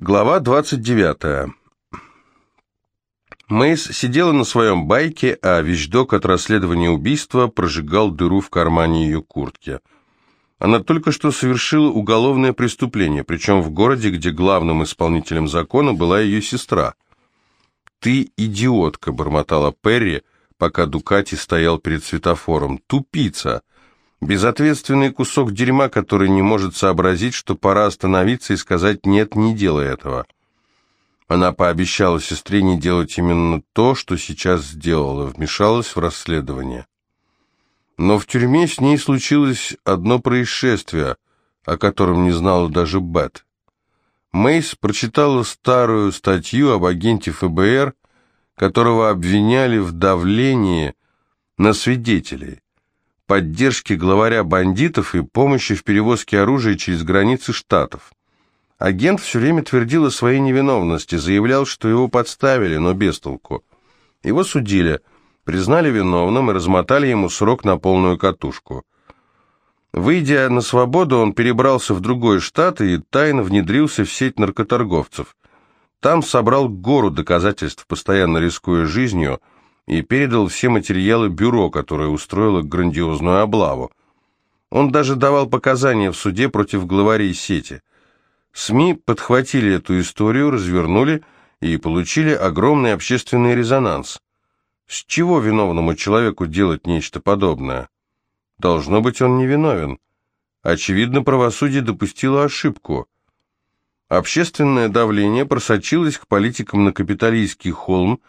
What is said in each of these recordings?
Глава 29. Мейс сидела на своем байке, а вещдок от расследования убийства прожигал дыру в кармане ее куртки. Она только что совершила уголовное преступление, причем в городе, где главным исполнителем закона была ее сестра. «Ты идиотка», — бормотала Перри, пока Дукати стоял перед светофором. «Тупица! Безответственный кусок дерьма, который не может сообразить, что пора остановиться и сказать «нет, не делай этого». Она пообещала сестре не делать именно то, что сейчас сделала, вмешалась в расследование. Но в тюрьме с ней случилось одно происшествие, о котором не знала даже Бет. Мейс прочитала старую статью об агенте ФБР, которого обвиняли в давлении на свидетелей поддержки главаря бандитов и помощи в перевозке оружия через границы штатов. Агент все время твердил о своей невиновности, заявлял, что его подставили, но без толку. Его судили, признали виновным и размотали ему срок на полную катушку. Выйдя на свободу, он перебрался в другой штат и тайно внедрился в сеть наркоторговцев. Там собрал гору доказательств, постоянно рискуя жизнью, и передал все материалы бюро, которое устроило грандиозную облаву. Он даже давал показания в суде против главарей сети. СМИ подхватили эту историю, развернули и получили огромный общественный резонанс. С чего виновному человеку делать нечто подобное? Должно быть, он невиновен. Очевидно, правосудие допустило ошибку. Общественное давление просочилось к политикам на капиталистский холм,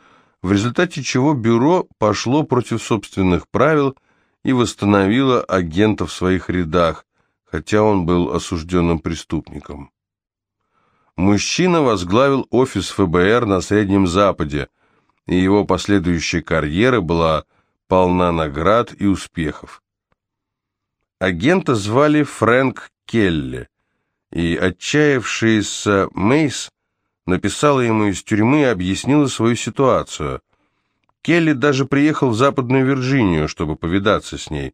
в результате чего бюро пошло против собственных правил и восстановило агента в своих рядах, хотя он был осужденным преступником. Мужчина возглавил офис ФБР на Среднем Западе, и его последующая карьера была полна наград и успехов. Агента звали Фрэнк Келли, и отчаявшийся Мейс написала ему из тюрьмы и объяснила свою ситуацию. Келли даже приехал в Западную Вирджинию, чтобы повидаться с ней.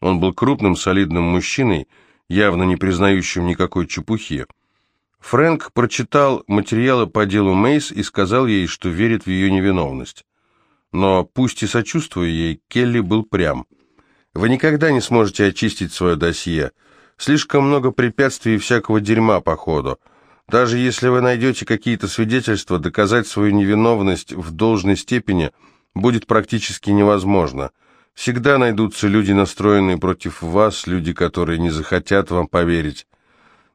Он был крупным, солидным мужчиной, явно не признающим никакой чепухи. Фрэнк прочитал материалы по делу Мейс и сказал ей, что верит в ее невиновность. Но, пусть и сочувствуя ей, Келли был прям. «Вы никогда не сможете очистить свое досье. Слишком много препятствий и всякого дерьма по ходу. Даже если вы найдете какие-то свидетельства, доказать свою невиновность в должной степени будет практически невозможно. Всегда найдутся люди, настроенные против вас, люди, которые не захотят вам поверить.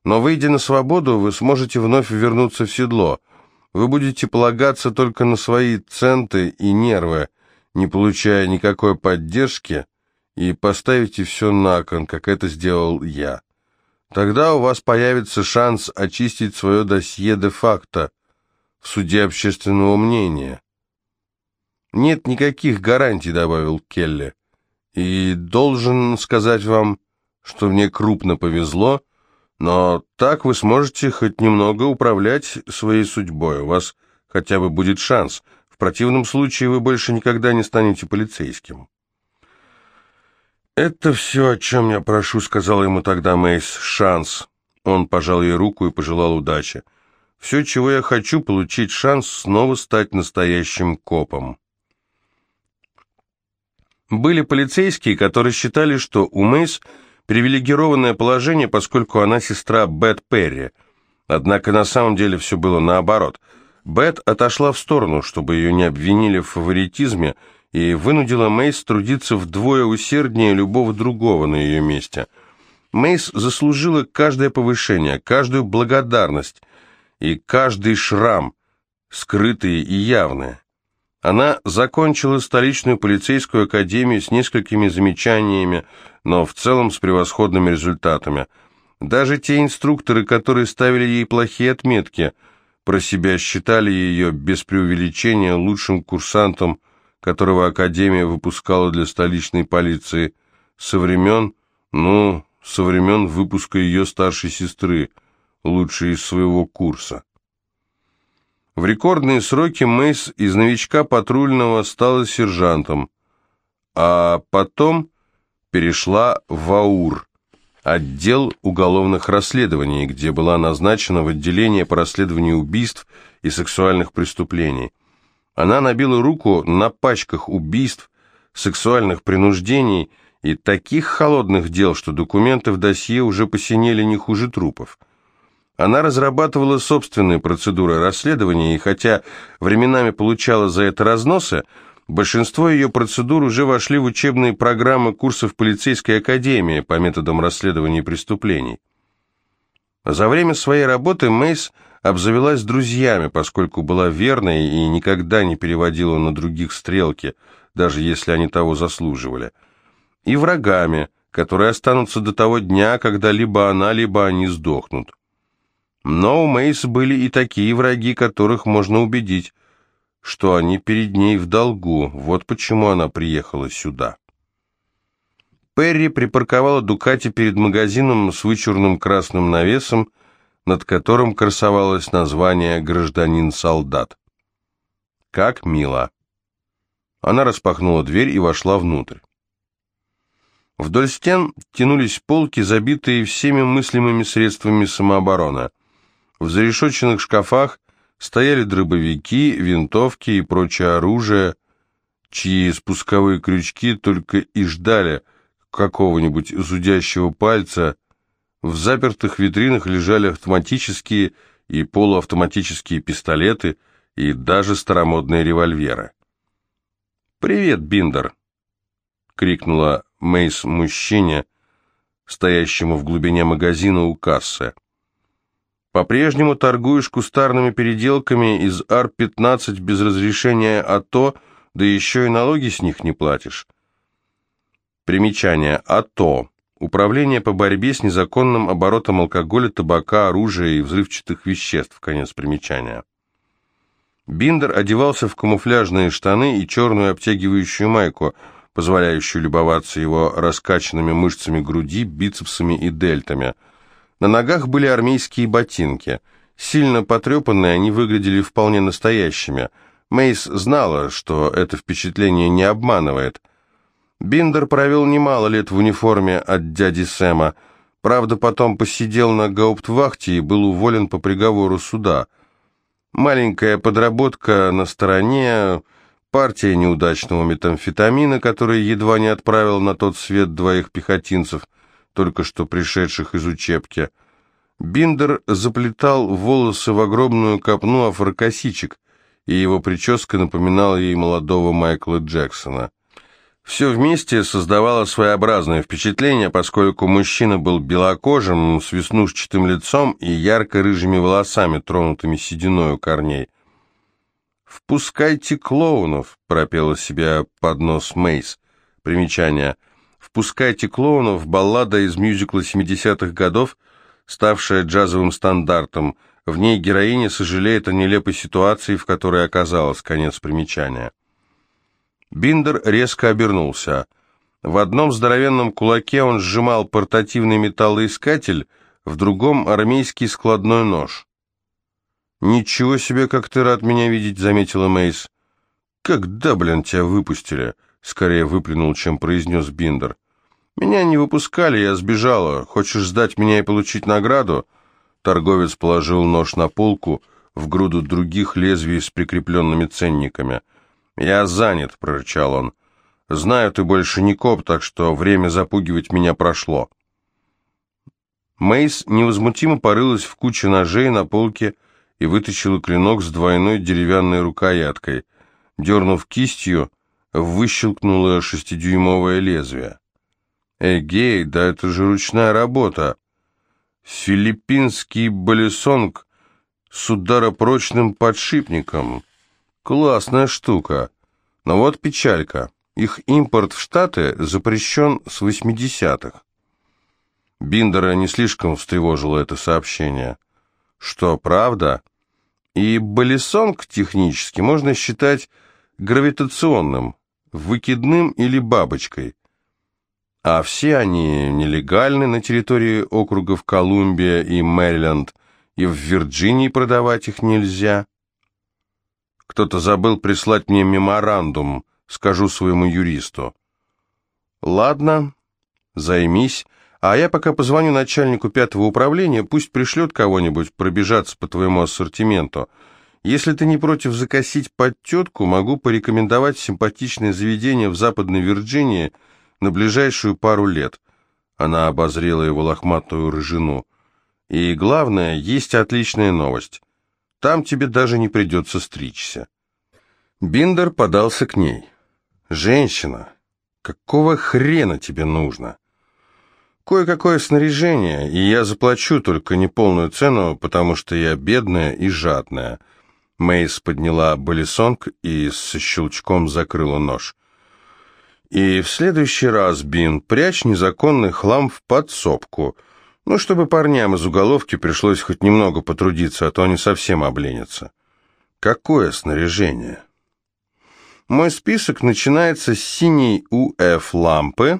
Но выйдя на свободу, вы сможете вновь вернуться в седло. Вы будете полагаться только на свои центы и нервы, не получая никакой поддержки, и поставите все на кон, как это сделал я. Тогда у вас появится шанс очистить свое досье де-факто в суде общественного мнения. Нет никаких гарантий, добавил Келли. И должен сказать вам, что мне крупно повезло, но так вы сможете хоть немного управлять своей судьбой. У вас хотя бы будет шанс. В противном случае вы больше никогда не станете полицейским. «Это все, о чем я прошу», — сказал ему тогда Мейс. «Шанс». Он пожал ей руку и пожелал удачи. «Все, чего я хочу, получить шанс снова стать настоящим копом». Были полицейские, которые считали, что у Мейс привилегированное положение, поскольку она сестра Бет Перри. Однако на самом деле все было наоборот. Бет отошла в сторону, чтобы ее не обвинили в фаворитизме, и вынудила Мейс трудиться вдвое усерднее любого другого на ее месте. Мейс заслужила каждое повышение, каждую благодарность и каждый шрам, скрытые и явные. Она закончила столичную полицейскую академию с несколькими замечаниями, но в целом с превосходными результатами. Даже те инструкторы, которые ставили ей плохие отметки, про себя считали ее без преувеличения лучшим курсантом которого Академия выпускала для столичной полиции со времен, ну, со времен выпуска ее старшей сестры, лучшей из своего курса. В рекордные сроки Мейс из новичка патрульного стала сержантом, а потом перешла в АУР, отдел уголовных расследований, где была назначена в отделение по расследованию убийств и сексуальных преступлений. Она набила руку на пачках убийств, сексуальных принуждений и таких холодных дел, что документы в досье уже посинели не хуже трупов. Она разрабатывала собственные процедуры расследования, и хотя временами получала за это разносы, большинство ее процедур уже вошли в учебные программы курсов полицейской академии по методам расследования преступлений. За время своей работы Мейс обзавелась друзьями, поскольку была верной и никогда не переводила на других стрелки, даже если они того заслуживали, и врагами, которые останутся до того дня, когда либо она, либо они сдохнут. Но у Мейс были и такие враги, которых можно убедить, что они перед ней в долгу, вот почему она приехала сюда. Перри припарковала Дукати перед магазином с вычурным красным навесом, над которым красовалось название «Гражданин-солдат». Как мило. Она распахнула дверь и вошла внутрь. Вдоль стен тянулись полки, забитые всеми мыслимыми средствами самообороны. В зарешоченных шкафах стояли дробовики, винтовки и прочее оружие, чьи спусковые крючки только и ждали какого-нибудь зудящего пальца. В запертых витринах лежали автоматические и полуавтоматические пистолеты и даже старомодные револьверы. «Привет, Биндер!» — крикнула Мейс мужчине, стоящему в глубине магазина у кассы. «По-прежнему торгуешь кустарными переделками из Ар-15 без разрешения АТО, да еще и налоги с них не платишь». Примечание. АТО. Управление по борьбе с незаконным оборотом алкоголя, табака, оружия и взрывчатых веществ. Конец примечания. Биндер одевался в камуфляжные штаны и черную обтягивающую майку, позволяющую любоваться его раскачанными мышцами груди, бицепсами и дельтами. На ногах были армейские ботинки. Сильно потрепанные, они выглядели вполне настоящими. Мейс знала, что это впечатление не обманывает. Биндер провел немало лет в униформе от дяди Сэма. Правда, потом посидел на гауптвахте и был уволен по приговору суда – Маленькая подработка на стороне, партия неудачного метамфетамина, который едва не отправил на тот свет двоих пехотинцев, только что пришедших из учебки. Биндер заплетал волосы в огромную копну афрокосичек, и его прическа напоминала ей молодого Майкла Джексона. Все вместе создавало своеобразное впечатление, поскольку мужчина был белокожим, с веснушчатым лицом и ярко-рыжими волосами, тронутыми сединой у корней. «Впускайте клоунов», — пропела себе под нос Мейс. Примечание. «Впускайте клоунов» — баллада из мюзикла 70-х годов, ставшая джазовым стандартом. В ней героиня сожалеет о нелепой ситуации, в которой оказалась. Конец примечания. Биндер резко обернулся. В одном здоровенном кулаке он сжимал портативный металлоискатель, в другом — армейский складной нож. «Ничего себе, как ты рад меня видеть», — заметила Мейс. «Когда, блин, тебя выпустили?» — скорее выплюнул, чем произнес Биндер. «Меня не выпускали, я сбежала. Хочешь сдать меня и получить награду?» Торговец положил нож на полку в груду других лезвий с прикрепленными ценниками — «Я занят», — прорычал он. «Знаю, ты больше не коп, так что время запугивать меня прошло». Мейс невозмутимо порылась в куче ножей на полке и вытащила клинок с двойной деревянной рукояткой. Дернув кистью, выщелкнула шестидюймовое лезвие. «Эгей, да это же ручная работа! Филиппинский балесонг с ударопрочным подшипником!» Классная штука. Но вот печалька. Их импорт в Штаты запрещен с 80-х. Биндера не слишком встревожило это сообщение. Что, правда? И балисонг технически можно считать гравитационным, выкидным или бабочкой. А все они нелегальны на территории округов Колумбия и Мэриленд, и в Вирджинии продавать их нельзя. Кто-то забыл прислать мне меморандум, скажу своему юристу. Ладно, займись, А я пока позвоню начальнику пятого управления, пусть пришлет кого-нибудь пробежаться по твоему ассортименту. Если ты не против закосить под тетку, могу порекомендовать симпатичное заведение в Западной Вирджинии на ближайшую пару лет. Она обозрела его лохматую рыжину. И главное, есть отличная новость. Там тебе даже не придется стричься. Биндер подался к ней. «Женщина, какого хрена тебе нужно?» «Кое-какое снаряжение, и я заплачу только неполную цену, потому что я бедная и жадная». Мейс подняла балисонг и с щелчком закрыла нож. «И в следующий раз, Бин, прячь незаконный хлам в подсобку, ну, чтобы парням из уголовки пришлось хоть немного потрудиться, а то они совсем обленятся». «Какое снаряжение?» «Мой список начинается с синей УФ-лампы,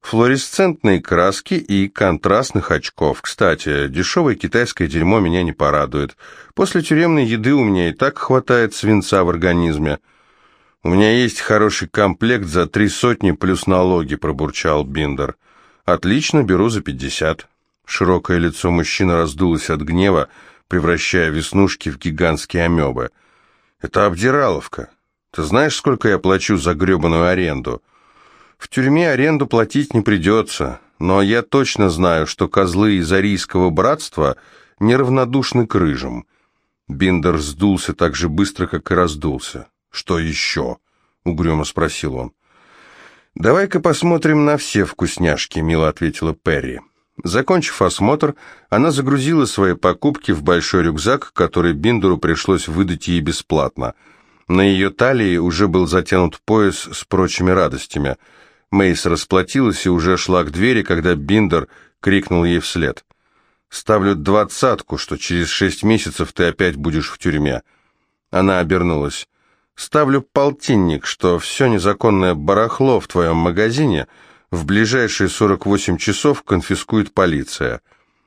флуоресцентные краски и контрастных очков. Кстати, дешевое китайское дерьмо меня не порадует. После тюремной еды у меня и так хватает свинца в организме. У меня есть хороший комплект за три сотни плюс налоги, пробурчал Биндер. Отлично, беру за пятьдесят. Широкое лицо мужчины раздулось от гнева, превращая веснушки в гигантские амебы. Это обдираловка. Ты знаешь, сколько я плачу за гребаную аренду? В тюрьме аренду платить не придется, но я точно знаю, что козлы из Арийского братства неравнодушны к рыжим. Биндер сдулся так же быстро, как и раздулся. «Что еще?» — угрюмо спросил он. «Давай-ка посмотрим на все вкусняшки», — мило ответила Перри. Закончив осмотр, она загрузила свои покупки в большой рюкзак, который Биндеру пришлось выдать ей бесплатно. На ее талии уже был затянут пояс с прочими радостями — Мейс расплатилась и уже шла к двери, когда Биндер крикнул ей вслед. «Ставлю двадцатку, что через шесть месяцев ты опять будешь в тюрьме». Она обернулась. «Ставлю полтинник, что все незаконное барахло в твоем магазине в ближайшие сорок восемь часов конфискует полиция».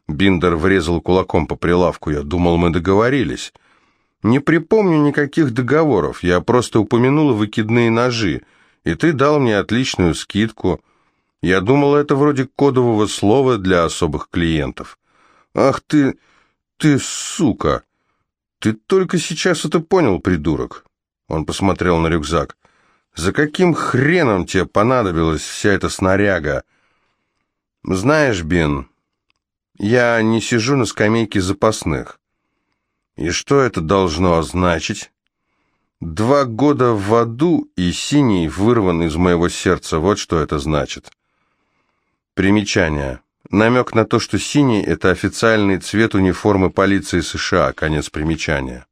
Биндер врезал кулаком по прилавку. «Я думал, мы договорились». «Не припомню никаких договоров. Я просто упомянула выкидные ножи» и ты дал мне отличную скидку. Я думал, это вроде кодового слова для особых клиентов. Ах ты, ты сука! Ты только сейчас это понял, придурок. Он посмотрел на рюкзак. За каким хреном тебе понадобилась вся эта снаряга? Знаешь, Бин, я не сижу на скамейке запасных. И что это должно означать? Два года в аду и синий вырван из моего сердца, вот что это значит. Примечание. Намек на то, что синий – это официальный цвет униформы полиции США, конец примечания.